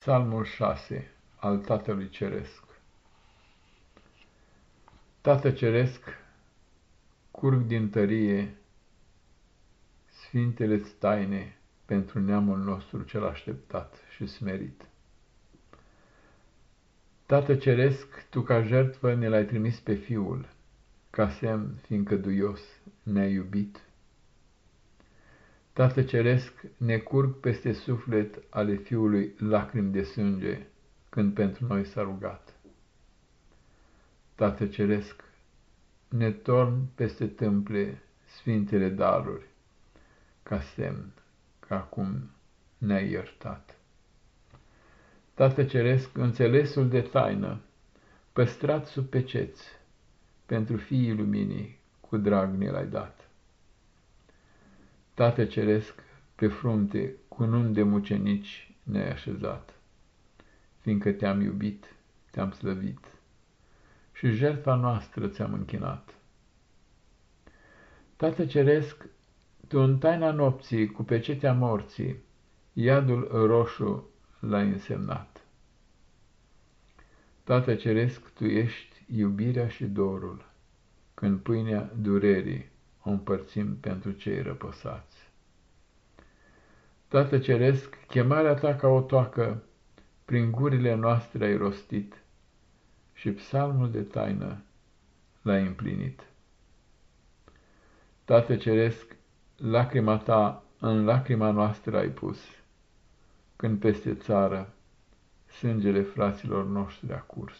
Psalmul 6 al Tatălui Ceresc Tată Ceresc, curg din tărie, sfintele taine pentru neamul nostru cel așteptat și smerit. Tată Ceresc, Tu ca jertfă ne l-ai trimis pe Fiul, ca semn, fiindcă duios ne-ai iubit Tată Ceresc, ne curg peste suflet ale Fiului lacrimi de sânge, când pentru noi s-a rugat. Tată Ceresc, ne torn peste tâmple sfintele daruri, ca semn că acum ne-ai iertat. Tată Ceresc, înțelesul de taină, păstrat sub peceți, pentru fiii luminii, cu drag ne l-ai dat. Tată Ceresc, pe frunte, cu nun de mucenici ne-ai așezat, fiindcă te-am iubit, te-am slăvit și jertfa noastră ți-am închinat. Tată Ceresc, Tu în taina nopții, cu pecetea morții, iadul roșu l-ai însemnat. Tată Ceresc, Tu ești iubirea și dorul, când pâinea durerii o împărțim pentru cei răposați. Tată Ceresc, chemarea ta ca o toacă, prin gurile noastre ai rostit și psalmul de taină l-ai împlinit. Tată Ceresc, lacrima ta în lacrima noastră ai pus, când peste țară sângele fraților noștri a curs.